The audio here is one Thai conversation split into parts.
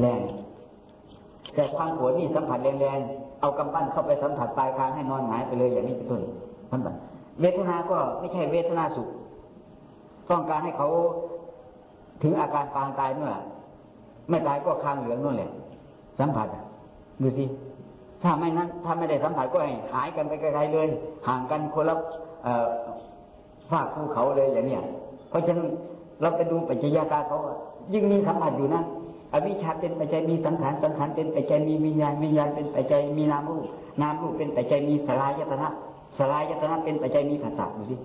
แรงแต่ความโกรธนี่สัมผัสแรงๆ เอากำปั้นเข้าไปสัมผัสปลายคางให้นอนหงายไปเลยอย่างนี้เป็นต้นท่านบัเวทนาก็ไม่ใช่เวทนาสุข ต้องการให้เขาถึงอาการปางตายเมื่อไม่ตายก็คางเหลืองนั่นแหละ สัมผัสดูสิถ้าไม่นั้นถ้าไม่ได้สัมผัสก็ให้หายกันไปไกลๆเลย ห่างกันคนละฝากภูเขาเลยอย่างเนี้ยเพราะฉะนั้นเราไปดูปัจจัยการเขา ยิ่งมีสัมผัสอยู่นะ อวิชชาเป็นปัจจัยมีสังขารสังขารเป็นปัจจัยมีวิญญาณวิญญาณเป็นปัจจัยมีนามรูปนามรูปเป็นปัจจัยมีสลายยตนะสลายยตนะเป็นปัจจัยมีผัสสะดูสิ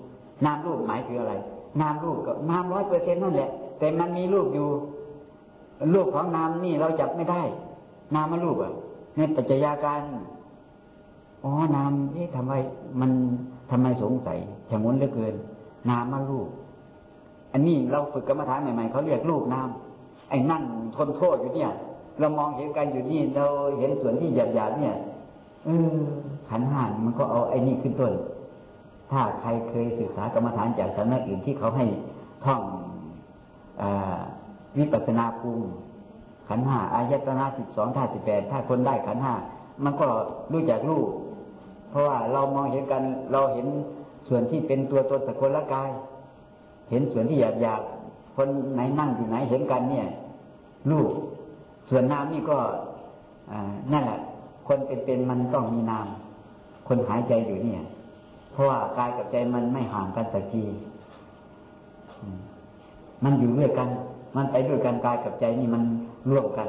นามรูปหมายถึงอะไร นามรูปก็นามร้อยเปอร์เซ็นต์นั่นแหละ แต่มันมีรูปอยู่ รูปของนามนี่เราจับไม่ได้ นามรูปอะในปัจจัยาการอ๋อนามนี่ทำไมมันทำไมสงสัยฉงนเหลือเกิน นามรูป อันนี้เราฝึกกรรมฐานใหม่ๆเขาเรียกรูปนาม ไอ้นั่งทนโทษอยู่เนี่ย เรามองเห็นกันอยู่นี่เราเห็นส่วนที่หยาบๆเนี่ยเออขันห่านมันก็เอาไอ้นี่ขึ้นต้น ถ้าใครเคยศึกษากรรมฐานจากสำนักอื่นที่เขาให้ท่องอวิปัสนาภูมิขันห้าอายตนะสิบสองท่าสิบแปดถ้าคนได้ขันห้ามันก็รู้จักรู้เพราะว่าเรามองเห็นกันเราเห็นส่วนที่เป็นตัวตนสกุลกาย เห็นส่วนที่หยาบหยาบ คนไหนนั่งอยู่ไหนเห็นกันเนี่ยรูปส่วนนามนี่ก็นั่นแหละคนเป็นๆมันต้องมีนาม คนหายใจอยู่เนี่ย เพราะว่ากายกับใจมันไม่ห่างกันสักทีมันอยู่ด้วยกัน มันไปด้วยกันกายกับใจนี่มันร่วมกัน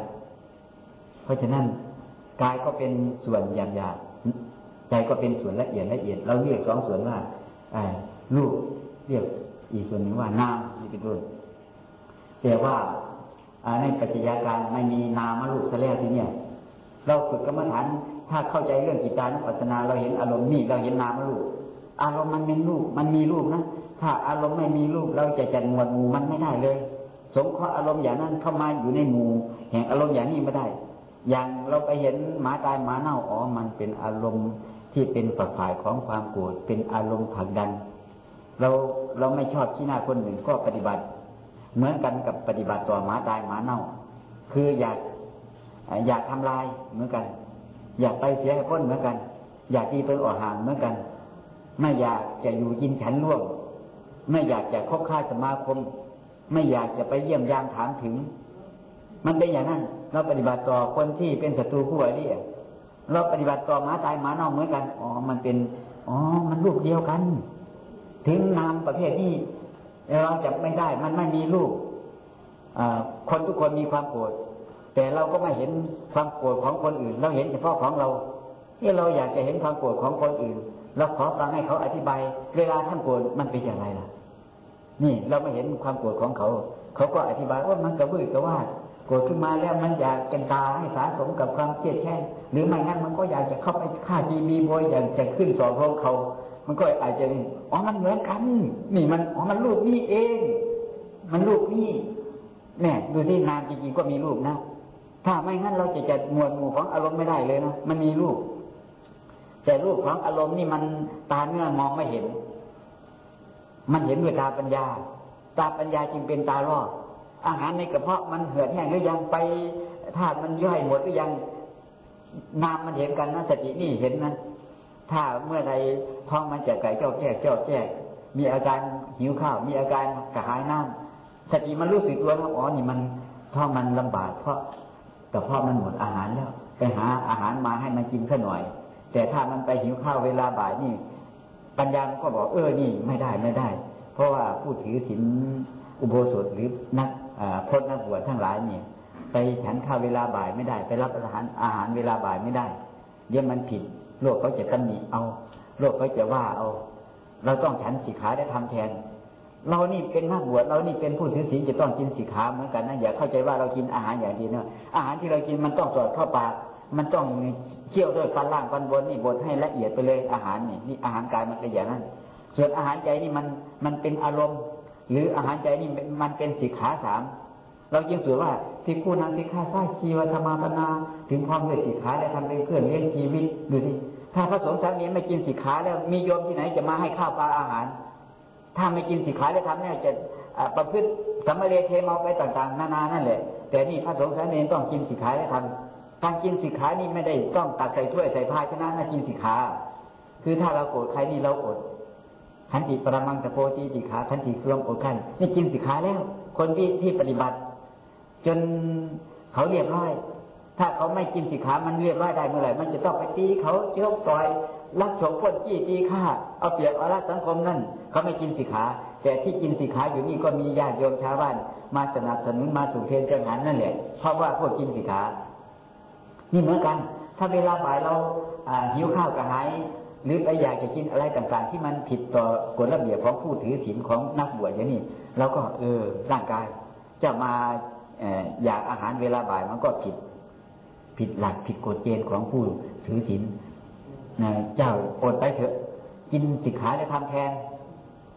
เพราะฉะนั้นกายก็เป็นส่วนหยาบหยาบใจก็เป็นส่วนละเอียดละเอียด เราเรียกสองส่วนว่ารูปเรียกอีกส่วนหนึ่งว่านามนี่เป็นต้น แต่ว่าในปัจจัยการไม่มีนามารูปซะแล้วทีเนี่ย เราฝึกกรรมฐานถ้าเข้าใจเรื่องกิจานุปัสสนาเราเห็นอารมณ์นี่เราเห็นนามารูปอารมณ์มันเป็นรูปมันมีรูปนะถ้าอารมณ์ไม่มีรูปเราจะจัดหมวดหมู่มันไม่ได้เลย สงเคราะห์อารมณ์อย่างนั้นเข้ามาอยู่ในหมู่แห่งอารมณ์อย่างนี้ไม่ได้ อย่างเราไปเห็นหมาตายหมาเน่าอ๋อมันเป็นอารมณ์ที่เป็นฝักฝ่ายของความโกรธเป็นอารมณ์ผักดัน เราเราไม่ชอบที่หน้าคนหนึ่งก็ปฏิบัติ เหมือนกันกับปฏิบัติต่อหมาตายหมาเน่า คืออยากอยากทำลายเหมือนกัน อยากไปเสียให้พ้นเหมือนกัน อยากที่เป็นออกห่างเหมือนกัน ไม่อยากจะอยู่ยินฉันร่วม ไม่อยากจะคบค้าสมาคม ไม่อยากจะไปเยี่ยมยามถามถึง มันเป็นอย่างนั้น เราปฏิบัติต่อคนที่เป็นศัตรูคู่อริเราปฏิบัติต่อหมาตายหมาเน่าเหมือนกัน อ๋อ มันเป็น อ๋อ มันลูกเดียวกัน ถึงนามประเภทนี้ เราจับไม่ได้ มันไม่มีรูปคนทุกคนมีความโกรธแต่เราก็ไม่เห็นความโกรธของคนอื่น เราเห็นเฉพาะของเราที่เราอยากจะเห็นความโกรธของคนอื่น เราขอฟังให้เขาอธิบาย เวลาท่านโกรธมันเป็นอย่างไรล่ะ นี่เราไม่เห็นความโกรธของเขา เขาก็อธิบายว่ามันกระบื้อกระว่าโกรธขึ้นมาแล้วมันอยากกันตาให้สาสมกับความเครียดแค้นหรือไม่งั้นมันก็อยากจะเข้าไปฆ่าจีมีโวยอยากจะขึ้นสอบพงเขา มันก็อาจจะอ๋อมันเหมือนกันนี่มันอ๋อมันรูปนี้เอง มันรูปนี้เนี่ยดูที่นามจริงๆก็มีรูปนะถ้าไม่งั้นเราจะจัดหมวดหมู่ของอารมณ์ไม่ได้เลยนะมันมีรูป แต่รูปของอารมณ์นี่มันตาเนื้อมองไม่เห็น มันเห็นด้วยตาปัญญา ตาปัญญาจึงเป็นตาล่ออาหารในกระเพาะมันเหือดแห้งหรือยังไปธาตุมันย่อยหมดหรือยังนามมันเห็นกันนะสตินี่เห็นนะ ถ้าเมื่อใดท้องมันจะไก่เจ้าแก่เจ้าแก่มีอาการหิวข้าว มีอาการกระหายน้ำสติมันรู้สึกตัวว่าอ๋อนี่มันท้องมันลำบากเพราะกระเพาะมันหมดอาหารแล้วไปหาอาหารมาให้มันกินแค่หน่อย แต่ถ้ามันไปหิวข้าวเวลาบ่ายนี่ ปัญญาก็บอกเออนี่ไม่ได้ไม่ได้ เพราะว่าผู้ถือศีลอุโบสถหรือนักพจนักบวชทั้งหลายเนี่ยไปฉันข้าวเวลาบ่ายไม่ได้ ไปรับอาหารอาหารเวลาบ่ายไม่ได้เดี๋ยวมันผิด โลกเขาจะตำหนิเอา โลกเขาจะว่าเอา เราต้องฉันสีขาได้ทำแทน เรานี่เป็นนักบวชเรานี่เป็นผู้ถือศีลจะต้องกินสีขาเหมือนกันนะอย่าเข้าใจว่าเรากินอาหารอย่างเดียวนะอาหารที่เรากินมันต้องสอดเข้าปากมันต้องเคี่ยวด้วยฟันล่างฟันบนนี่บดให้ละเอียดไปเลยอาหารนี่นี่อาหารกายมันเป็นอย่างนั้น ส่วนอาหารใจนี่มันมันเป็นอารมณ์ หรืออาหารใจนี่มันเป็นสีขาสาม เราจึงสือว่าที่คู่นั้นที่ข้าสร้างชีวธรรมาปนา ถึงความเลือดสิขาและทำเป็นเครื่องเลี้ยงชีวิตดูสิถ้าพระสงฆ์ท่านนี้ไม่กินสิขาแล้วมีโยมที่ไหนจะมาให้ข้าวปลาอาหาร ถ้าไม่กินสิขาแล้วทำเนี่ยจะประพฤติสัมมาเลเทเมาไปต่างๆ นานานั่นแหละ แต่นี่พระสงฆ์สามเณรต้องกินสิขาและทำการกินสิขานี่ไม่ได้ต้องตักใส่ถ้วยใส่ภาชนะนะกินสิขา คือถ้าเราโกรธใครนี่เราอดขันติปรมังตะโพตีสิขาขันติเครื่องอดขันนี่กินสิขาแล้ว คนที่ที่ปฏิบัติ จนเขาเรียบร้อย ถ้าเขาไม่กินสิขามันเรียบร้อยได้เมื่อไหร่ มันจะต้องไปตีเขาเจ้าต่อยลักฉกพ้นจี้ตีฆ่า เอาเปรียบเอาละสังคมนั่นเขาไม่กินสิขา แต่ที่กินสิขาอยู่นี่ก็มีญาติโยมชาวบ้าน มาสนับสนุนมาสู่เพลเจังหันนั่นแหละ เพราะว่าพวกกินสิขา นี่เหมือนกัน ถ้าเวลาบ่ายเราหิวข้าวกระหายหรือไปอยากจะกินอะไรต่างๆ ที่มันผิดต่อกฎระเบียบของผู้ถือศีลของนักบวชอย่างนี้เราก็เออร่างกายจะมา อยากอาหารเวลาบ่ายมันก็ผิด ผิดหลักผิดกฎเกณฑ์ของผู้ถือศีลนเจ้าอดไปเถอะ กินสิขาจะทำแทน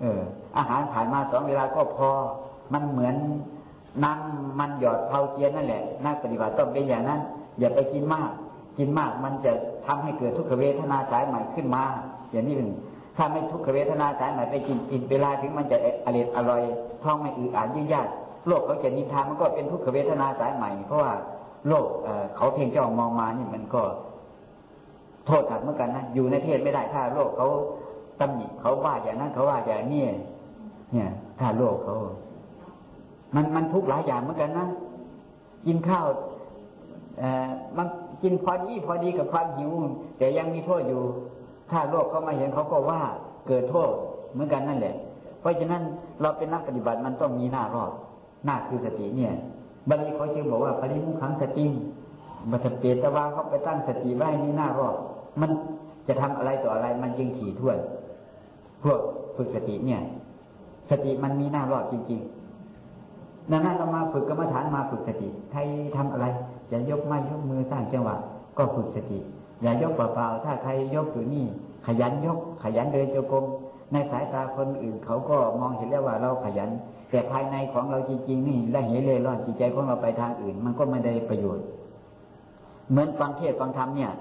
เออ อาหารผ่านมาสองเวลาก็พอ มันเหมือนน้ำมันหยอดเผาเจียนนั่นแหละนักปฏิบัติต้องเป็นอย่างนั้น อย่าไปกินมาก กินมากมันจะทำให้เกิดทุกขเวทนาสายใหม่ขึ้นมา อย่างนี้เป็นถ้าไม่ทุกขเวทนาสายใหม่ไปกินกินเวลาถึงมันจะอร่อยอร่อยท้องไม่อืดอาดยิ่งยาก โลกเขาจะนิทานมันก็เป็นทุกขเวทนาสายใหม่ เพราะว่าโลกเขาเพียงจ้องมองมานี่มันก็โทษหนักเหมือนกันนะอยู่ในเพศไม่ได้ถ้าโลกเขาตำหนิเขาว่าอย่างนั้นเขาว่าอย่างนี้เนี่ย ถ้าโลกเขา มันมันทุกหลายอย่างเหมือนกันนะกินข้าวเอ่อมันกินพอดีพอดีกับความหิวแต่ยังมีโทษอยู่ ถ้าโลกเขามาเห็นเขาก็ว่าเกิดโทษเหมือนกันนั่นแหละ เพราะฉะนั้นเราเป็นนักปฏิบัติมันต้องมีหน้ารอด น้าคือสติเนี่ยบาลีเขาจึงบอกว่าปริมุขังสติบัตเปตวาเขาไปตั้งสติไว้มีหน้ารอดมันจะทำอะไรต่ออะไรมันจึงถี่ถ้วน พวกฝึกสติเนี่ย สติมันมีหน้ารอดจริงๆดังนั้นเรามาฝึกกรรมฐานมาฝึกสติใครทำอะไรอย่ายกไม้ยกมือสร้างจังหวะ ก็ฝึกสติ อย่ายกเปล่าๆถ้าใครยกอยู่นี่ ขยันยก ขยันเดินโยกมในสายตาคนอื่นเขาก็มองเห็นแล้วว่าเราขยัน แต่ภายในของเราจริง ๆ นี่ละเหเร่ร่อนจิตใจของเราไปทางอื่น มันก็ไม่ได้ประโยชน์ เหมือนฟังเทศฟังธรรมเนี่ย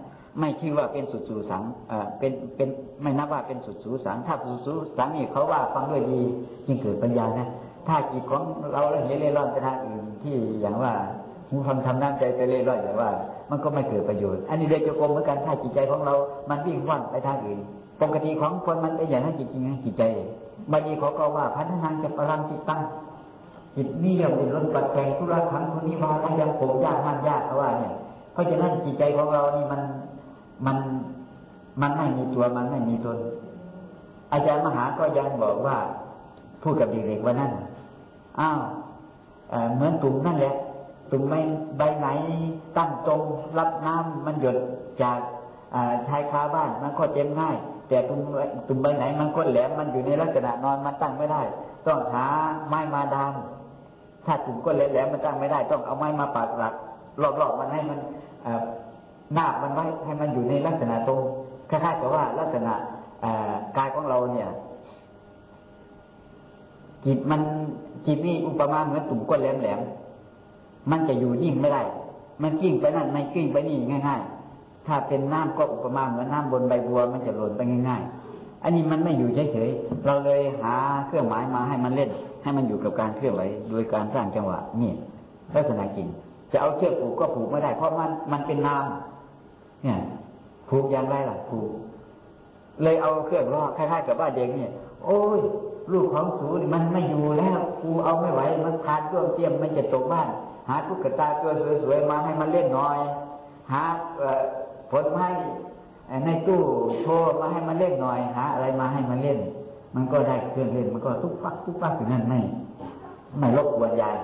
ไม่ชื่อว่าเป็นสุดสูสังเอ่อเป็นเป็นไม่นับว่าเป็นสุดสูสัง ถ้าสุดสูสังนี่เขาว่าฟังด้วยดีจึงเกิดปัญญานะถ้าจิตของเราละเหเร่ร่อนไปทางอื่น ที่อย่างว่าหูฟังทำน้ำใจไปเร่ร่อนอย่างว่า มันก็ไม่เกิดประโยชน์ อันนี้เรียกโยกมเหมือนกันถ้าจิตใจของเรา มันวิ่งว่อนไปทางอื่นปกติของคนมันเป็นอย่างนั้นจริงๆนะจิตใจ บางทีเขาก็ว่าพัฒนาจะพลังจิตตั้งจิตนี่ยังเป็นรถปัดแปลงทุรคังทุนิวาระยังผมยากมันยากเขาว่าเนี่ย เพราะฉะนั้นจิตใจของเรานี่มันมันมันไม่มีตัวมันไม่มีตน อาจารย์มหาก็ยังบอกว่า พูดกับเด็กๆว่านั่นอ้าวเหมือนตุ่มนั่นแหละตุ่มไม่ใบไหนตั้งตรงรับน้ำมันหยดจากชายคาบ้านมันก็เจ็มง่าย แต่ตุ่มตุ่มใบไหนมันก็แหลมมันอยู่ในลักษณะนอนมันตั้งไม่ได้ ต้องหาไม้มาดามถ้าตุ่มก็แหลมมันตั้งไม่ได้ ต้องเอาไม้มาปาดหลักรอบๆมันให้มันหน้ามันไว้ให้มันอยู่ในลักษณะตรงคล้ายๆกับว่าลักษณะกายของเราเนี่ยจิตมันจิตนี่อุปมาเหมือนตุ่มก้นแหลมๆมันจะอยู่นิ่งไม่ได้ มันกิ้งไปนั่นไม่กิ้งไปนี่ง่ายๆ ถ้าเป็นน้ำก็อุปมาเหมือนน้าบนใบบัวมันจะหล่นไปง่าย ๆ อันนี้มันไม่อยู่เฉยๆ เราเลยหาเครื่องหมายมาให้มันเล่น ให้มันอยู่กับการเคลื่อนไหวโดยการสร้างจังหวะนี่ลักษณะกิน จะเอาเชือกผูกก็ผูกไม่ได้ เพราะมันมันเป็นน้ำเนี่ยผูกอย่างไรล่ะผูก เลยเอาเครื่องล่อคล้ายๆกับว่าเด็กเนี่ย โอ้ยลูกของสูนมันไม่อยู่แล้วกูเอาไม่ไหวมันขาดตัวเตรียมมันจะตกบ้าน หาตุ๊กตาตัวสวยๆมาให้มันเล่นหน่อย หา ผลไม้ในตู้โชว์มาให้มันเล่นหน่อยหาอะไรมาให้มันเล่น มันก็ได้เครื่องเล่นมันก็ทุกฟักทุกฟักอย่างนั้นไม่ไม่รบกวนยาย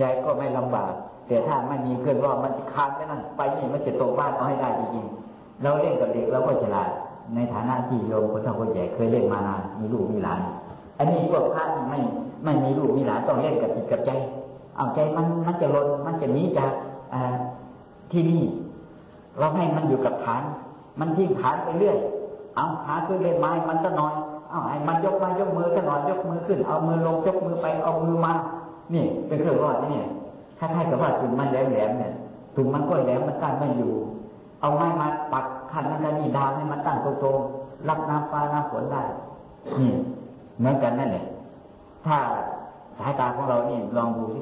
ยายก็ไม่ลำบากแต่ถ้าไม่มีเครื่องรอบมันจะคานไปนั่นไปนี่มันจะตกบ้านเอาให้ได้จริงๆเราเล่นกับเด็กเราก็ฉลาดในฐานะที่โยมคนเฒ่าคนแก่เคยเล่นมานานมีลูกมีหลาน อันนี้พวกพระนี่ไม่ไม่มีลูกมีหลานต้องเล่นกับจิตกับใจ เอาใจมันมันจะลนมันจะหนีจากที่นี่ เราให้มันอยู่กับฐาน มันทิ้งฐานไปเรื่อย เอาหานคือเล่นไม้มันก็น้อย เอาไอ้มันยกไม้ยกมือก็หน่อยยกมือขึ้น เอามือลงยกมือไปเอามือมา นี่เป็นเครื่องรอดนี่คล้ายๆกับว่าตุ่มมันแหลมๆเนี่ยตุ่มมันก็แหลมมันตั้งไม่อยู่ เอาไม้มาปักขันนั้นนี่ดาวให้มันตั้งตรงๆรับน้ำฟ้าน้ำฝนได้ นี่เหมือนกันนั่นแหละ ถ้าสายตาของเรานี่ลองดูสิ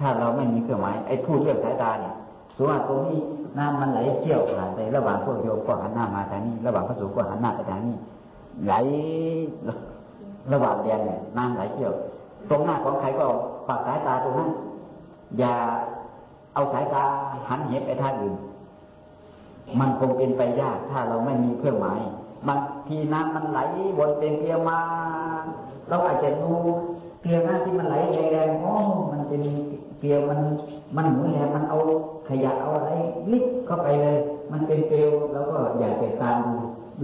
ถ้าเราไม่มีเครื่องหมายไอ้พูดเรื่องสายตาเนี่ยสมมติว่าตรงนี้ น้ำมันไหลเชี่ยวผ่านไประหว่างพวกโยมก็หันหน้ามาทางนี้ ระหว่างพระสงฆ์ก็หันหน้าไปทางนี้ ไหลระหว่างแดนเนี่ยน้ำไหลเชี่ยว ตรงหน้าของใครก็ฝากสายตาตรงนั้นอย่าเอาสายตาหันเหไปทางอื่น มันคงเป็นไปยากถ้าเราไม่มีเครื่องหมายบางทีน้ำมันไหลวนเป็นเกลียวมา เราอาจจะดูเกลียวหน้าที่มันไหลแรงๆโอ้มันเป็นเกลียวมัน มันหมุนแรงมันเอาขยะเอาอะไรลิบเข้าไปเลย มันเป็นเกลียวแล้วก็อยากจะตาม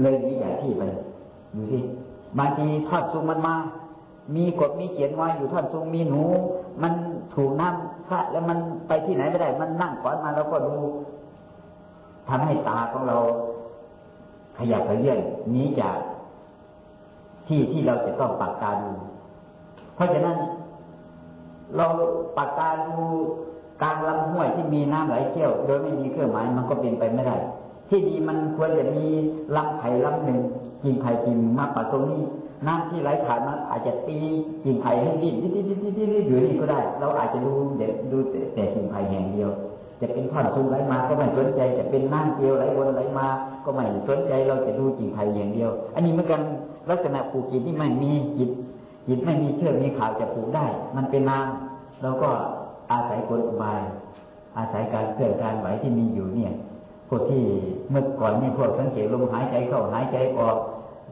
เลยนี่อย่าที่ไปดูสิบางทีทอดซุงมันมา มีกฎมีเขียนไว้อยู่ท่อนซุงมีหนู มันถูกน้ำคะแล้วมันไปที่ไหนไม่ได้ มันนั่งขอนมาแล้วก็ดูทำให้ตาของเรา ขยับขยื่อนนี้จากที่ที่เราจะต้องปักตาดู เพราะฉะนั้น เราปักตาดู กลางลำห้วยที่มีน้ำไหลเชี่ยว โดยไม่มีเครื่องหมายมันก็เป็นไปไม่ได้ ที่ดีมันควรจะมีลำไผ่ลำหนึ่งกิ่งไผ่กิ่งมาปักตรงนี้ น้ำที่ไหลผ่านมาอาจจะตีกิ่งไผ่ให้ดิ้นดิ้นดิ้นดิ้นดิ้นอยู่นี่ก็ได้ เราอาจจะดูเด็ดดูแต่กิ่งไผ่แห่งเดียว จะเป็นท่อนซุงไหลมาก็ไม่สนใจ จะเป็นน้ำเกลียวไหลวนไหลมา ก็ไม่สนใจเราจะดูกิ่งไผ่อย่างเดียว อันนี้เหมือนกันลักษณะปลูกจิตที่ไม่มีจิตจิตไม่มีเชือกมีขาวจะปลูกได้ มันเป็นน้ำเราก็ อาศัยกลอุบาย อาศัยการเคลื่อนการไหวที่มีอยู่เนี่ยพวกที่เมื่อก่อนนี่พวกสังเกตลมหายใจเข้าหายใจออก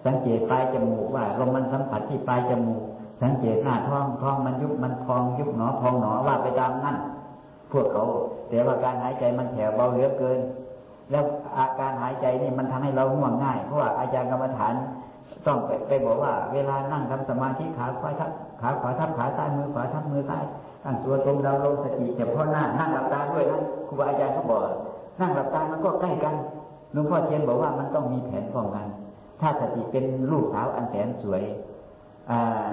สังเกตปลายจมูกว่าลมมันสัมผัสที่ปลายจมูก สังเกตหน้าท้องท้องมันยุบมันพองยุบหนอพองหนอว่าไปตามนั่นพวกเขาแต่ว่าการหายใจมันแผ่วเบาเหลือเกิน แล้วอาการหายใจนี่มันทำให้เราง่วงง่ายเพราะว่าอาจารย์กรรมฐาน ต้องไปไปบอกว่า เวลานั่งทำสมาธิขาขวาทับขาขวาทับขาซ้มือขวาทับมือซ้ตั้งตัวตรงดาวลงสติเฉพาะหน้านั่งหลับตาด้วยนะครูบาอาจารย์เขาบอกนั่งหลับตามันก็ใกล้กันหลวงพ่อเทียนบอกว่ามันต้องมีแผนป้องกัน ถ้าสติเป็นลูกสาวอันแสนสวย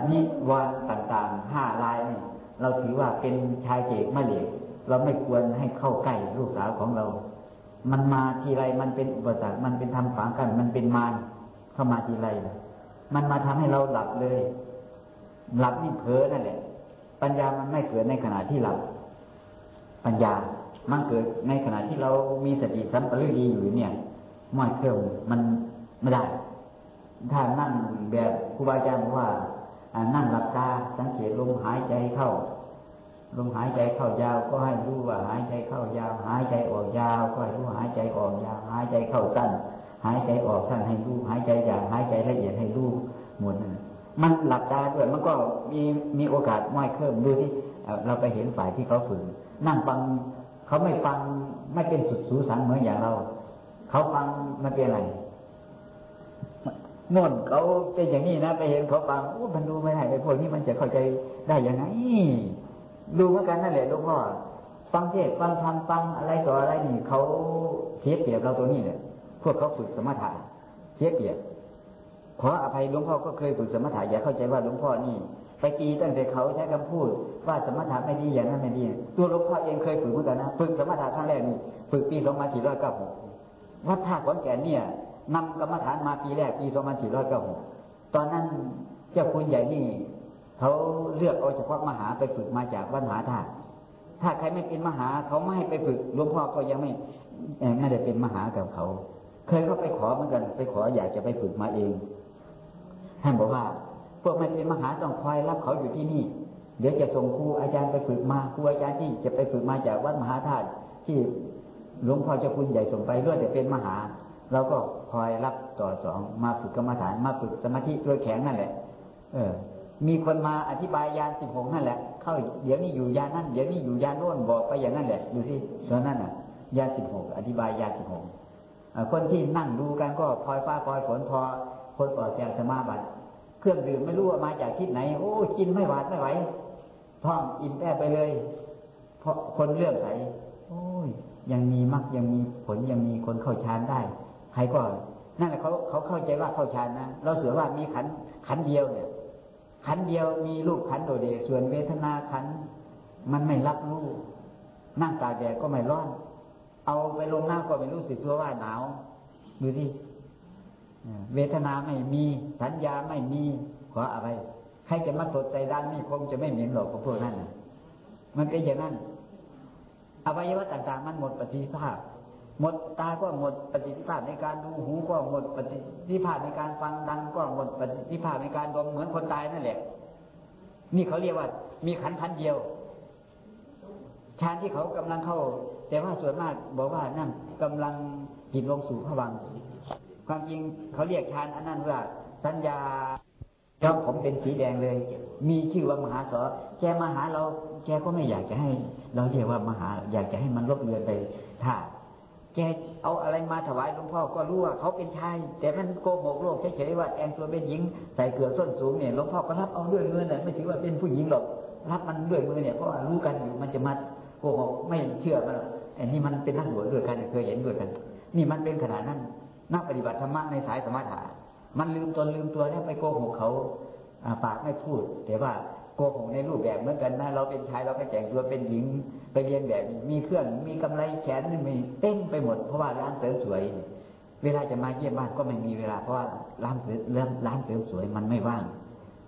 นิวรณ์ต่างๆห้าลายนี่เราถือว่าเป็นชายเจกมะเหลกเราไม่ควรให้เข้าใกล้ลูกสาวของเรา มันมาทีไรมันเป็นอุปสรรค มันเป็นทำขวางกัน มันเป็นมาร เข้ามาทีไรมันมาทำให้เราหลับเลย หลับนี่เพ้อนั่นแหละ ปัญญามันไม่เกิดในขณะที่หลับ ปัญญามันเกิดในขณะที่เรามีสติสัมปชัญญะอยู่เนี่ยไม่เครื่องมันไม่ได้ ถ้านั่งแบบครูบาอาจารย์บอกว่านั่งหลับตาสังเกตลมหายใจเข้าลมหายใจเข้ายาวก็ให้รู้ว่าหายใจเข้ายาว หายใจออกยาว ก็ให้รู้หายใจออกยาว หายใจเข้าสั้น หายใจออกสั้นให้รู้ หายใจยาวหายใจละเอียดให้รู้หมดนั่นมันหลับตาด้วยมันก็มีมีโอกาสม้อยเคลิ่มดูที่เราไปเห็นฝ่ายที่เขาฝืนนั่งฟังเขาไม่ฟังไม่เป็นสุดสูสังเหมือนอย่างเรา เขาฟังมันเป็นอะไรน่นเขาเป็นอย่างนี้นะไปเห็นเขาฟังโอ้มันดูไม่ได้ไอ้พวกนี้มันจะเข้าใจได้ยังไงดูเหมือนกันนั่นแหละหลวงพ่อฟังเทศฟังธรรมฟังอะไรต่ออะไรนี่เขาเสียเปรียบเราตัวนี้เนี่ย พวกเขาฝึกสมถะเสียเปรียบขออภัยหลวงพ่อก็เคยฝึกสมถะอย่าเข้าใจว่าหลวงพ่อนี่ไปตีตั้งแต่เขาใช้คำพูด ว่าสมถะไม่ดีอย่างนั้นไม่ดีตัวหลวงพ่อเองเคยฝึกเหมือนกันนะฝึกสมถะครั้งแรกนี่ฝึกปีสองพันสี่ร้อยเก้าหกวัดท่าขอนแก่นเนี่ยนำกรรมฐานมาปีแรกปีสองพันสี่ร้อยเก้าหกตอนนั้นเจ้าคุณใหญ่นี่เขาเลือกเอาเฉพาะมหาไปฝึกมาจากวัดมหาธาตุถ้าใครไม่เป็นมหาเขาไม่ให้ไปฝึกหลวงพ่อก็ยังไม่ไม่ได้เป็นมหากับเขา เคยเขาไปขอเหมือนกัน ไปขออยากจะไปฝึกมาเอง ท่านบอกว่า พวกไม่เป็นมหาต้องคอยรับเขาอยู่ที่นี่ เดี๋ยวจะส่งครูอาจารย์ไปฝึกมาครูอาจารย์ที่จะไปฝึกมาจากวัดมหาธาตุที่หลวงพ่อเจ้าคุณใหญ่ส่งไปเรื่อยแต่เป็นมหา เราก็คอยรับต่อสองมาฝึกกรรมฐานมาฝึกสมาธิตัวแข็งนั่นแหละ เออ มีคนมาอธิบายยานสิบหกนั่นแหละ เข้าเดี๋ยวนี้อยู่ยานนั่นเดี๋ยวนี้อยู่ยานโน้นบอกไปอย่างนั้นแหละดูสิตอนนั้นอะยานสิบหกอธิบายยานสิบหก คนที่นั่งดูกันก็พลอยฟ้าพลอยฝนพอคนออกจากสมาบัติ เครื่องดื่มไม่รู้ว่ามาจากที่ไหน โอ้กินไม่หวาดไม่ไหวท้องอิ่มแป้ไปเลย เพราะคนเลื่อมใสโอ้ย ยังมีมักยังมีผลยังมีคนเข้าฌานได้ใครก็นั่นแหละเขาเขาเข้าใจว่าเข้าฌานนะเราเสือว่ามีขันขันเดียวเนี่ย ขันเดียวมีรูปขันโดดเด่นส่วนเวทนาขัน มันไม่รับรู้นั่งตาแดดก็ไม่ร้อน เอาไปลงน้ำก็ไม่รู้สึกตัวว่าหนาวดูสิเวทนาไม่มีสัญญาไม่มีขออะไรใครจะมาตดใจด้านนี่คงจะไม่เหม็นหรอกกับพวกนั้นมันเป็นอย่างนั้นอวัยวะต่างๆ มันหมดประสิทธิภาพ หมดตาก็หมดประสิทธิภาพในการดูหูก็หมดประสิทธิภาพในการฟังดังก็หมดประสิทธิภาพในการดมเหมือนคนตายนั่นแหละ นี่เขาเรียกว่า มีขันพันเดียวฌานที่เขากำลังเข้า แต่ว่าส่วนมากบอกว่านั่นกำลังจิตลงสู่ผวัง ความจริงเขาเรียกฌานอันนั้นว่าสัญญาย้อผมเป็นสีแดงเลย มีชื่อว่ามหาสอแกมาหาเรา แกก็ไม่อยากจะให้ เราเรียกว่ามหา อยากจะให้มันลบเลือนไปถ้าแกเอาอะไรมาถวายหลวงพ่อก็รู้ว่าเขาเป็นชาย แต่มันโกหกโลกเฉยๆว่าแองตัวเป็นหญิงใส่เกลือส้นสูงเนี่ยหลวงพ่อก็รับเอาด้วยมือเนี่ยไม่ถือว่าเป็นผู้หญิงหรอกรับมันด้วยมือเนี่ยเพราะว่ารู้กันอยู่มันจะมา กหกไม่เชื่อมันไอ้นี่มันเป็นนักบวชด้วยกันเคยเห็นด้วยกัน นี่มันเป็นขนาดนั้นนักปฏิบัติธรรมะในสายสมถะมันลืมตนลืมตัวแล้วไปโกหกเขาปากไม่พูด แต่ว่าโกหกในรูปแบบเหมือนกันนะเราเป็นชายเราไปแต่งตัวเป็นหญิง ไปเรียนแบบมีเครื่องมีกำไรแขนมีเต้นไปหมดเพราะว่าร้านเสริมสวย เวลาจะมาเยี่ยมบ้านก็ไม่มีเวลาเพราะว่าร้านเสริมร้านเสริมสวยมันไม่ว่าง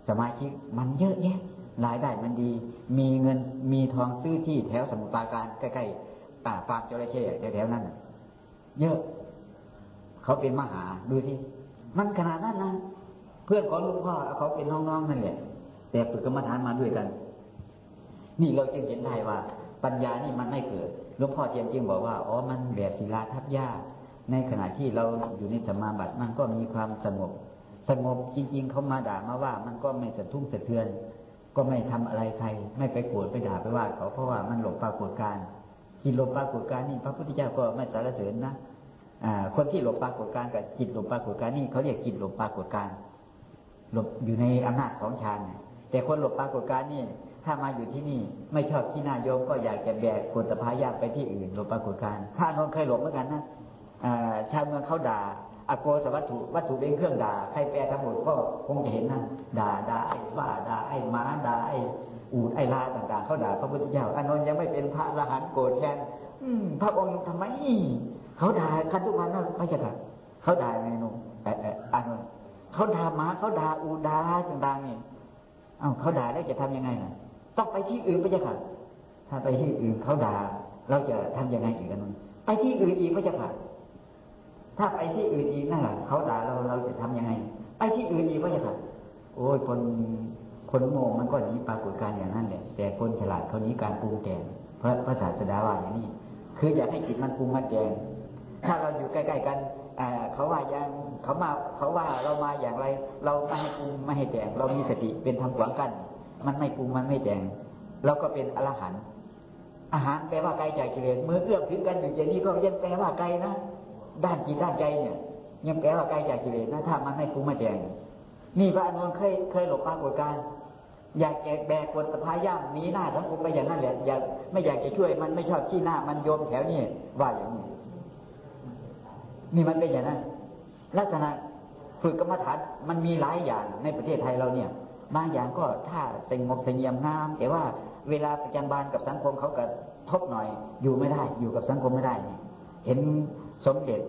สมาชิกมันเยอะแยะ รายได้มันดี มีเงินมีทองซื้อที่แถวสมุทรปราการใกล้ๆป่าฟาร์มจระเข้แถวๆนั้นเยอะ เขาเป็นมหาดูที่มันขนาดนั้นนะเพื่อนของลวงพ่อเขาเป็นน้องๆนั่นแหละแต่ฝึกกรรมฐานมาด้วยกัน นี่เราจึงเห็นได้ว่า ปัญญานี่มันไม่เกิดหลวงพ่อเทียมจึงบอกว่าอ๋อมันแบบศิลาทับยาในขณะที่เราอยู่ในสมาบัติมันก็มีความสงบสงบจริง ๆ เขามาด่ามาว่ามันก็ไม่สะทุ่งสะเทือน ก็ไม่ทำอะไรใคร ไม่ไปโกรธไปด่าไปว่าเขาเพราะว่ามันหลบปรากฏการที่หลบปรากฏการนี่พระพุทธเจ้าก็ไม่สารเสริญนะคนที่หลบปรากฏการกับจิตหลบปรากฏการนี่เขาเรียกจิตหลบปรากฏการหลบอยู่ในอำนาจของฌานแต่คนหลบปรากฏการนี่ถ้ามาอยู่ที่นี่ไม่ชอบที่นาโยมก็อยากจะแบกกฎพายาไปที่อื่นหลบปรากฏการถ้านนเคยหลบเหมือนกันนะชาวเมืองเขาด่า อโกสวัตถุวัตถุเป็นเครื่องด่าใครแปลทั้งหมดก็คงจะเห็นนั่นด่าด่าไอ้บ้าด่าไอ้ม้าด่าไอ้อูดไอ้ลาต่างๆเขาด่าพระพุทธเจ้าอานนท์ยังไม่เป็นพระอรหันต์โกรธแค้นพระองค์ทำไมเขาด่ากันทุกวันนั่นไม่ใช่ค่ะเขาด่าไงนุ่มอานนท์เขาด่าม้าเขาด่าอูด่าต่างๆนี่เอ้าเขาด่าแล้วจะทํำยังไงน่ะต้องไปที่อื่นไม่ใช่ค่ะถ้าไปที่อื่นเขาด่าเราจะทํำยังไงอีกกันนไปที่อื่นอีกไม่ใช่ค่ะ ถ้าไปที่อื่นอีกนั่นแหละเขาด่าเราเราจะทํำยังไง ไปที่อื่นอีกไม่ใช่ค่ะโอ้ยคนคนโง่มันก็หนีปรากฏการอย่างนั้นแหละแต่คนฉลาดเขานี้การปรุงแต่งเพราะพระศาสดาว่าอย่างนี้คืออยากให้จิตมันปรุงมันแต่งถ้าเราอยู่ใกล้ๆกันเขาว่าอย่างเขามาเขาว่าเรามาอย่างไร เราไม่ให้ปรุงไม่ให้แต่งเรามีสติเป็นทำขวางกัน มันไม่ปรุงมันไม่แต่งเราก็เป็นอรหันต์อาหารแปลว่าไกลจากกิเลสเมื่อเอื้อมถึงกันอยู่อย่างนี้ก็ยังแปลว่าไกลนะ ด้านจิตด้านใจเนี่ยยังแปลว่าไกลจากกิเลสนะถ้ามันไม่ปรุงไม่แต่งนี่พระอนุนเคยเคยหลบปรากฏการอยากแกแบกกดสะพายย่ามหนีหน้าทั้งองค์ไปอย่างนั้นแหละอยากไม่อยากจะช่วย มันไม่ชอบขี้หน้า มันโยมแถวนี้ว่าอย่างนี้ นี่มันเป็นอย่างนั้น ลักษณะฝึกกรรมฐานมันมีหลายอย่างในประเทศไทยเราเนี่ยบางอย่างก็ถ้าสงบสงเงียมงาม แต่ว่าเวลาประจันบานกับสังคมเขาก็ทบหน่อย อยู่ไม่ได้ อยู่กับสังคมไม่ได้เนี่ยเห็น สมเด็จ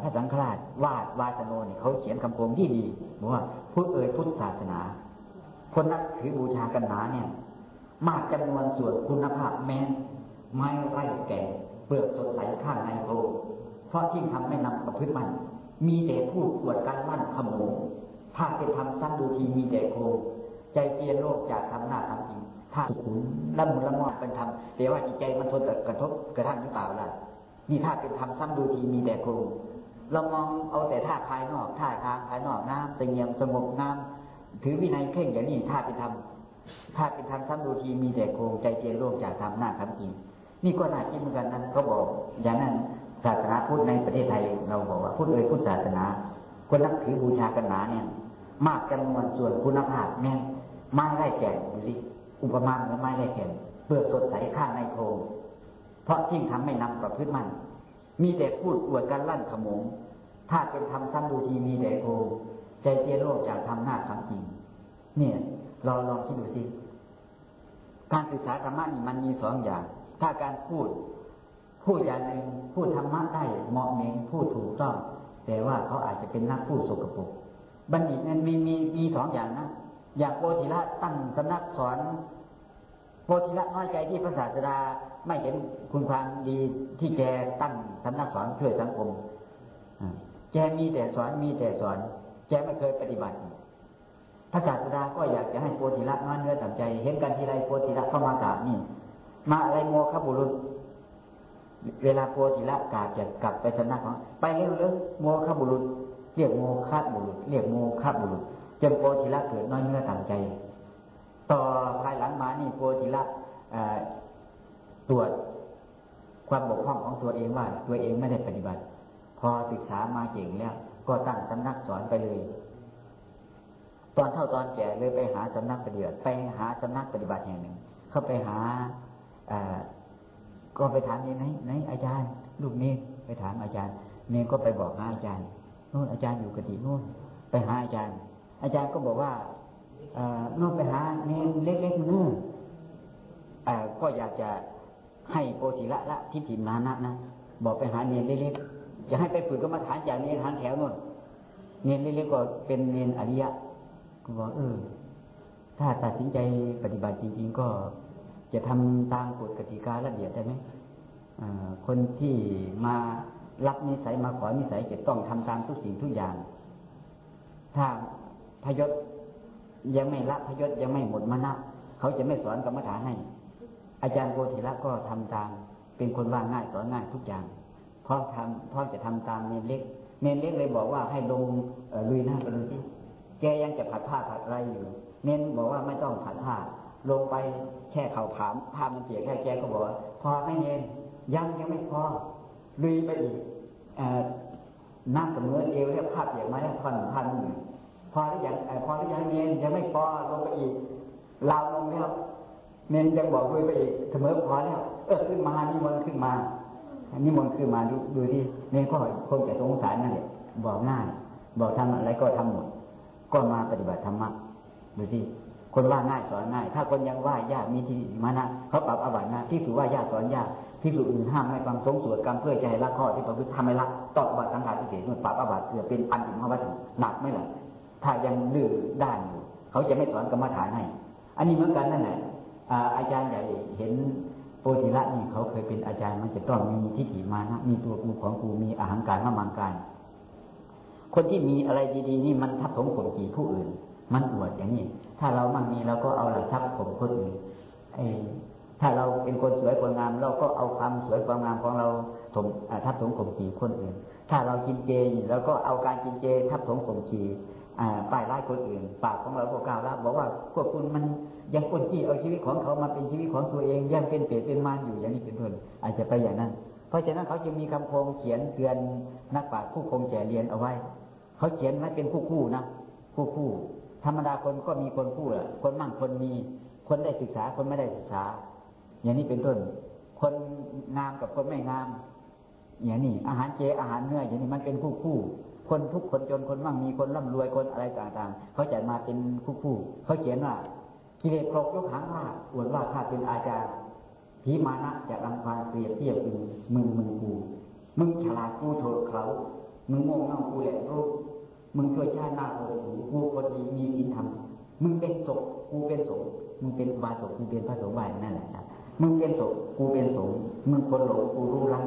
พระสังฆราชวาดวาสโนเนี่ยเขาเขียนคำโคมที่ดีบอกว่าพุทธเอ่ยพุทธศาสนา คนนักถือบูชากันหนาเนี่ย มากจำนวนส่วนคุณภาพแม้ไม้ไร่แก่เปลือกสดใสข้างในโพเพราะที่ทำไม่นำประพฤติมัน มีแต่พูดปวดการมั่นขโมงถ้าเป็นทำสั้นดูทีมีแต่โคใจเตียนโลกจากทำหน้าทำจริงถ้าขุนละมุนละมอดเป็นธรรมแต่ว่าจิตใจมันทนกระทบกระทั่งหรือเปล่าล่ะ นี่ถ้าเป็นธรรมซ้ำดูทีมีแต่โคเรามองเอาแต่ท่าภายนอกท่าทางภายนอกน้ำเสียงสงบน้ำถือวินัยเข่งอย่างนี้ถ้าเป็นธรรมถ้าเป็นธรรมซ้ำดูทีมีแต่โคใจเตียนโลกจากทำหน้าทำจริงนี่ก็น่าคิดเหมือนกันนั้นเขาบอก อย่างนั้นศาสนาพุทธในประเทศไทย เราบอกว่าพุทธเอ่ยพุทธศาสนา คนนับถือบูชากันหนาเนี่ย มากจำนวนส่วนคุณภาพแม่ไม้ไร่แก่นดูสิอุปมาเหมือนไม้ไร่แก่นเปลือกสดใสข้างในโครง เพราะยิ่งทำไม่นำประพฤติมัน มีแต่พูดอวดกันลั่นขโมง ถ้าเป็นทำซ้ำดูทีมีแต่โคใจเตี้ยโลกจากทำหน้าทำจริง เนี่ย เราลองคิดดูสิ การศึกษาธรรมะนี่มันมีสองอย่าง ถ้าการพูด พูดอย่างหนึ่งพูดธรรมะได้เหมาะเหม็งพูดถูกต้อง แต่ว่าเขาอาจจะเป็นนักพูดสกปรกบัณฑิตนั้นมีมีมีสองอย่างนะ อย่างโพธิละตั้งสำนักสอน โพธิละน้อยใจที่พระศาสดาไม่เห็นคุณความดีที่แกตั้งสำนักสอนเพื่อสังคมแกมีแต่สอนมีแต่สอนแกไม่เคยปฏิบัติพระศาสดาก็อยากจะให้โพธิละน้อยเนื้อต่ำใจ เห็นกันทีไรโพธิละเข้ามากราบนี่ มาอะไรโมฆะบุรุษ เวลาโพธิละกราบจะกลับไปสำนักของไปเร็วเลยโมฆะบุรุษ เรียกโมฆะบุรุษ เรียกโมฆะบุรุษจนโพธิละเกิดน้อยเนื้อต่ำใจ ต่อภายหลังมานี่โพธิละตรวจความบกพร่องของตัวเองว่า ตัวเองไม่ได้ปฏิบัติ พอศึกษามาเก่งแล้ว ก็ตั้งสำนักสอนไปเลย ตอนเท่าตอนแก่เลยไปหาสำนักปฏิบัติ ไปหาสำนักปฏิบัติแห่งหนึ่ง เข้าไปหาก็ไปถามนี่ไหนไหนอาจารย์ลูกนี้ไปถามอาจารย์เนยก็ไปบอกหาอาจารย์นู่นอาจารย์อยู่กตินู่นไปหาอาจารย์ อาจารย์ก็บอกว่า นู่นไปหาเนยเล็กๆนู่นก็อยากจะให้โกติละละทิฏฐิมานะนะบอกไปหาเนียนเล็กๆจะให้ไปฝึกกรรมฐานจากเนียนทางแถวนู่นเนียนเล็กๆก็เป็นเนียนอริยะก็บอกเออถ้าตัดสินใจปฏิบัติจริงๆก็จะทำตามกฎกติการะเบียบได้ไหมคนที่มารับนิสัยมาขอนิสัยจะต้องทำตามทุกสิ่งทุกอย่าง ถ้าพยศ ยังไม่ละพยศยังไม่หมดมานะเขาจะไม่สอนกรรมฐานให้ อาจารย์โกธิละก็ทำตาม เป็นคนว่าง่ายสอนง่ายทุกอย่างพร้อมทำพร้อมจะทำตามเนนเล็ก เนนเล็กเลยบอกว่าให้ลงลุยหน้าไปดูสิแกยังจะผัดผ้าผัดอะไรอยู่ เน้นบอกว่าไม่ต้องผัดผ้า ลงไปแค่เข่าผามผ้ามันเปียกแค่แกก็บอกว่าพอไม่เน้นยังยังไม่พอลุยไปอีกน้ำเสมอเอวเนี่ยผ้าเปียกมาแล้วพันพัน พอหรือยังพอหรือยังเน้นยังไม่พอลงไปอีกลาวลงแล้วเน้นยังบอกด้วยไปอีกเสมอพอแล้วเออขึ้นมานิมนต์ขึ้นมานิมนต์ขึ้นมาดูดูที่เน้นก็คงจะสงสารนั่นแหละบอกง่ายบอกทำอะไรก็ทำหมดก็มาปฏิบัติธรรมะดูที่คนว่าง่ายสอนง่าย ถ้าคนยังว่ายากมีที่มานะเขาปรับอาบัตินะที่ถือว่ายากสอนยากที่สุอื่นห้ามไม่ฟังสงสวดกรรมเพื่อใจละข้อที่ประพฤติทำไม่ละต่อบัตรสังขารที่เสียมันปรับอาบัติเกือเป็นอันถึงมาวัตถุหนักไม่หรอ ถ้ายังดื้อด้านอยู่เขาจะไม่สอนกรรมฐานให้ อันนี้เหมือนกันนั่นแหละอาจารย์ใหญ่เห็นโปธิละนี่เขาเคยเป็นอาจารย์มันจะต้องมีทิฏฐิมานะ มีตัวกูของกูมีอาหารการมามังการ คนที่มีอะไรดีๆ นี่มันทับถมข่มขี่ผู้อื่น มันอวดอย่างนี้ ถ้าเรามั่งมีเราก็เอาหลักทับข่มคนอื่นไอ้ถ้าเราเป็นคนสวยคนงาม เราก็เอาความสวยความงามของเราถมทับถมข่มขี่คนอื่น ถ้าเรากินเจเราก็เอาการกินเจทับถมข่มขี่ ป้ายร้ายคนอื่น ปากของเราก็กล่าวแล้วบอกว่าพวกคุณมันยังคนที่เอาชีวิตของเขามาเป็นชีวิตของตัวเองยังเป็นเปรตเป็นมารอยู่อย่างนี้เป็นต้นอาจจะไปอย่างนั้น เพราะฉะนั้นเขาจึงมีคำคงเขียนเตือนนักปราชญ์ผู้คงแก่เรียนเอาไว้ เขาเขียนไว้เป็นคู่คู่นะคู่คู่ ธรรมดาคนก็มีคนคู่อะคนมั่งคนมี คนได้ศึกษาคนไม่ได้ศึกษา อย่างนี้เป็นต้น คนงามกับคนไม่งาม อย่างนี้อาหารเจอาหารเนื้ออย่างนี้มันเป็นคู่คู่ คนทุกคนจนคนมั่งมีคนร่ำรวยคนอะไรต่างๆ เขาจะมาเป็นคู่คู่เขาเขียนว่ากิเลสครบยกหางว่าอวดว่าข้าเป็นอาจารย์ผีมานะจะรังควานเปรียบเทียบมึงมึงมึงกูมึงฉลาดกูโถดเขามึงโง่เง่ากูแหลกรูปมึงช่วยชาติหน้าโอ้โหกูคนดีมีศีลธรรมมึงเป็นศพกูเป็นสงมึงเป็นบาศกกูเป็นพระสงฆ์วายนั่นแหละมึงเป็นศพกูเป็นสงมึงคนหลงกูรู้รัก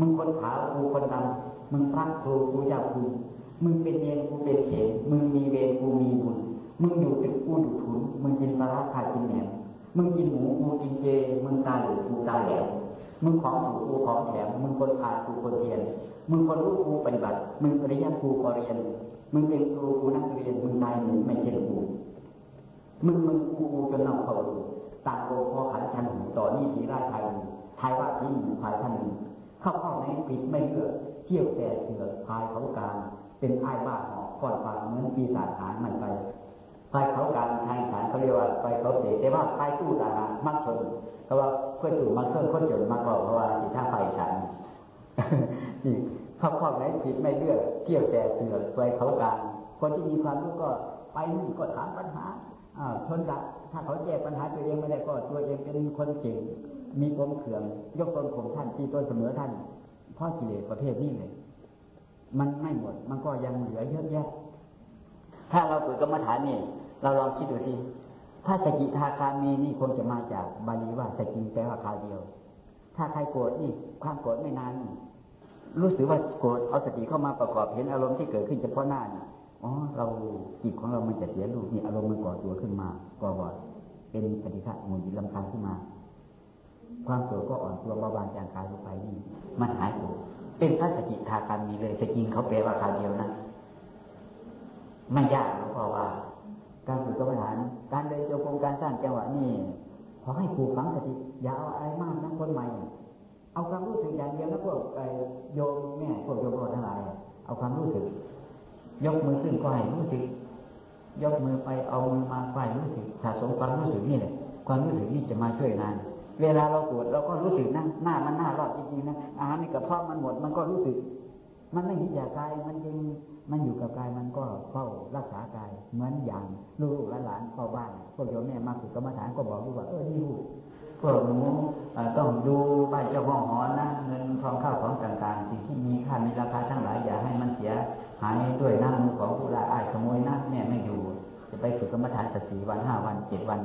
มึงคนขาวกูคนดำมึงพระครูกูเจ้าคุณมึงเป็นเย็นกูเป็นเขนมึงมีเวรกูมีบุญมึงอยู่ตึกกูดูถุนมึงกินปลาขาดกินแหนมมึงกินหมูกูกินเจ มึงตายหรือกูตายแล้วมึงของถูกกูของแถมมึงคนพากูคนเรียน มึงคนรู้กูปฏิบัติ มึงเรียนกูก็เรียน มึงเป็นครูกูนักเรียน มึงตายหนึ่งไม่ใช่กู มึงมึงกูกูจนนำเขาต่างโกพอขันชันต่อนี้ผีไร้ไทยไทยว่าที่หนึ่งภายท่านหนึ่ง เข้าเข้าในปิดไม่เลือกเที่ยวแต่เสือพายเขาการ เป็นไอ้บ้าหอกก่อนฟังเหมือนปีศาจหานไม่ไปไปเขาการทางฐานเขาเรียกว่าไปเขาเสแต่ว่าไปตู้ตาหามักชนเพราะว่าเพื่อตู่มาเครื่องคนจนมาก่อเพราะว่าสิท่าไปฉันนี่เข้าข้อไหนผิดไม่เลือกเที่ยวแต่เสือไปเขาการคนที่มีความรู้ก็ไปนู่นก็ถามปัญหาอ่าทนละถ้าเขาแก้ปัญหาตัวเองไม่ได้ก็ตัวเองเป็นคนเก่ง มีกลมเขื่องยกตนข่มท่านตีตนเสมอท่านเพราะกิเลสประเภทนี้เลยมันไม่หมด มันก็ยังเหลือเยอะแยะ ถ้าเราฝึกกรรมฐานนี่เราลองคิดดูสิถ้าสกิทาคามีนี่คงจะมาจากบาลีว่าสกิแปลว่าคราวเดียว ถ้าใครโกรธนี่ความโกรธไม่นานรู้สึกว่าโกรธเอาสติเข้ามาประกอบเห็นอารมณ์ที่เกิดขึ้นเฉพาะหน้านี่อ๋อเราจิตของเรามันจะเสียรูปนี่อารมณ์มันก่อตัวขึ้นมาก่อบอยเป็นปฏิฆะมูลจิลำคาญขึ้นมา ความโกรธก็อ่อนตัวเบาบางจางกายลงไปนี่มันหายโกรธเป็นพระสกิทาคามีเลยสกินเขาแปลว่าคราวเดียวนะไม่ยากเพราะว่า การฝึกกรรมฐานการเดินโยกงการสร้างจังหวะนี่ขอให้ปลูกฝังสติอย่าเอาอะไรมากนะคนใหม่ เอาความรู้สึกอย่างเดียวนะพวกโยมแม่พวกโยมรอทั้งหลายเอาความรู้สึก ยกมือขึ้นก็ให้รู้สึก ยกมือไปเอามือมาไปรู้สึกสะสมความรู้สึกนี่แหละความรู้สึกนี่จะมาช่วยงาน เวลาเราปวดเราก็รู้สึกนะหน้ามันหน้ารอดจริงๆนะอาหารในกระเพาะมันหมดมันก็รู้สึก มันไม่หิจากกายมันจริงมันอยู่กับกายมันก็เฝ้ารักษากายเหมือนอย่างลูกหลานเฝ้าบ้านพวกโยมแม่มาฝึกกรรมฐานก็บอกลูกว่าเออนี่ลูกพวกหนูต้องดูบ้านเจ้าห้องหอนะเงินทองข้าวของต่างๆ สิ่งที่มีค่ามีราคาทั้งหลายอย่าให้มันเสียหายด้วยน้ำมือของผู้ละอายขโมยนะแม่ไม่อยู่ จะไปฝึกกรรมฐานสักสี่วันห้าวันเจ็ดวัน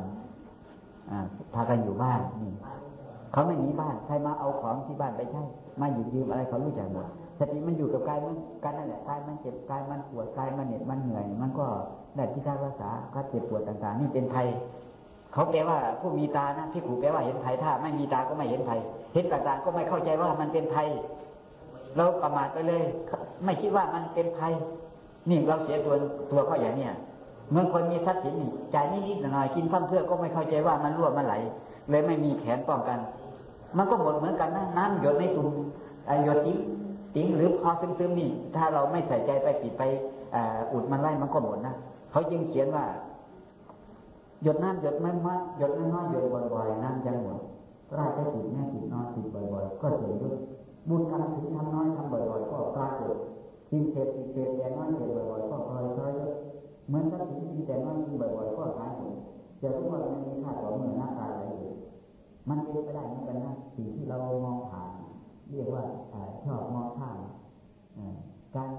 พากันอยู่บ้านนี่เขาไม่หนีบ้านใครมาเอาของที่บ้านไปใช้มาหยิบยืมอะไรเขารู้จักหมดสติมันอยู่กับกายมันกันนั่นแหละกายมันเจ็บกายมันปวดกายมันเหน็ดมันเหนื่อย มันก็ได้ที่ท่ารักษาก็เจ็บปวดต่างๆ นี่เป็นภัยเขาแปลว่าผู้มีตานะที่ผูแปลว่าเห็นภัยถ้า ไม่มีตาก็ไม่เห็นภัยเห็นต่างๆก็ไม่เข้าใจว่ามันเป็นภัยเราประมาทไปเลย ไม่คิดว่ามันเป็นภัยนี่เราเสียตัวตัวเขาอย่างเนี้ย มื่อคนมีทรัพย์สินนี่จ่ายนิดๆหน่อยกินพั่มเพื่อก็ไม่เข้าใจว่ามันรั่วมันไหลเลยไม่มีแผนป้องกัน มันก็หมดเหมือนกันนะน้ำหยดในตุ่มหยดจิ้มติ้งหรือพอซึมๆนี่ ถ้าเราไม่ใส่ใจไปปิดไปอุดมันไล่มันก็หมดนะเขาจึงเขียนว่า หยดน้ำหยดไม่มากหยดน้อยๆหยดบ่อยๆน้ำจะหมดราชกิจแม่กิจน้อยกิจบ่อยๆก็เสียยุบุญทำถึงทำน้อยทำบ่อยๆก็ปรากฏสิ่งเสพติดเสพแต่น้อยเสพบ่อยๆก็คอยคอย เหมือนถ้าสิ่งที่แต่น้อยกินบ่อยๆก็หายหมดจะรู้ว่ามันมีค่าต่อเมื่อหน้าตาอะไรอยู่มันเป็นไปได้เหมือนกันนะสิ่งที่เรามองผ่าน เรียกว่าชอบมองข้ามการ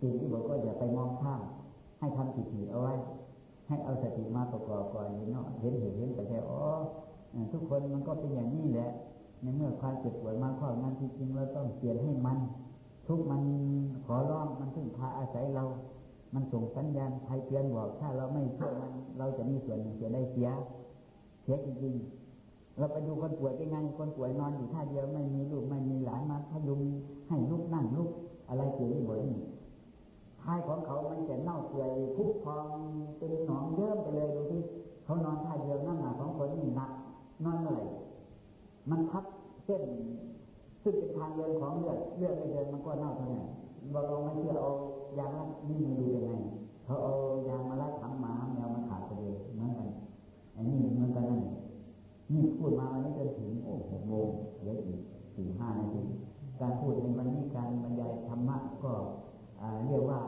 สิ่งที่บอกก็อย่าไปมองข้ามให้ทำจิตหิเอาไว้ ให้เอาสติมาประกอบก่อนเนาะเห็นเห็นเห็นแต่แค่อ๋อทุกคนมันก็เป็นอย่างนี้แหละ ในเมื่อความเจ็บปวดมาข้อนั้นจริงๆเราต้องเปลี่ยนให้มัน ทุกมันขอร้องมันพึ่งพาอาศัยเรา มันส่งสัญญาณภัยเตือนบอก ถ้าเราไม่ช่วยมัน เราจะมีส่วนหนึ่งเสียได้เสีย เสียจริงๆเราไปดูคนป่วยเป็นไงคนป่วยนอนอยู่ท่าเดียวไม่มีลูกไม่มีหลานมาพยุงให้ลุกนั่งลุกอะไรเกี่ยวกับหมดนี่ท้ายของเขามันจะเน่าเปื่อยพุพองเป็นหนองเยิ้มไปเลยดูที่เขานอนท่าเดียวน้ำหนักของคนนี่หนักนอนเมื่อยมันทับเส้นซึ่งเป็นทางเดินของเลือดเลือดไม่เดินมันก็เน่าเท่านั้น เราลองไม่เชื่อเอายางรัดนี่มาดูยังไงเขาเอายางมารัดถังหมาแมวมาขาดไปเลยเหมือนกันอันนี้เหมือนกันนั่นนี่พูดมาวันนี้จนถึงโอ้หกโมงเหลืออีกสี่ห้านาทีการพูดในวันนี้การบรรยายธรรมะก็เรียกว่า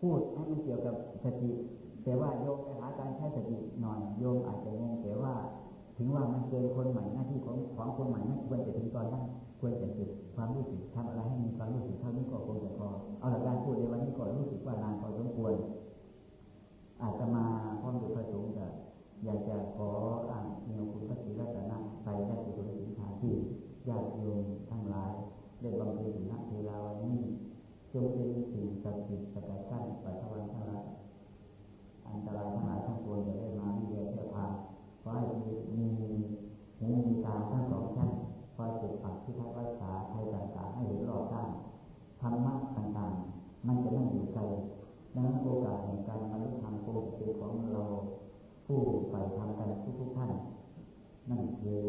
พูดให้มันเกี่ยวกับสติ แต่ว่าโยมไปหาการใช้สติหน่อยโยมอาจจะงงแต่ว่า ถึงว่ามันเกินคนใหม่หน้าที่ของของคนใหม่ไม่ควรจะถึงตอนนั้นควรจะฝึกความรู้สึกทำอะไรให้ มันจะไม่อยู่ใจดังนั้นโอกาสแห่งการมาลุกทงโปรตีของเรา ผู้ใฝ่ทำกานทุกทุกท่านนั่นคือ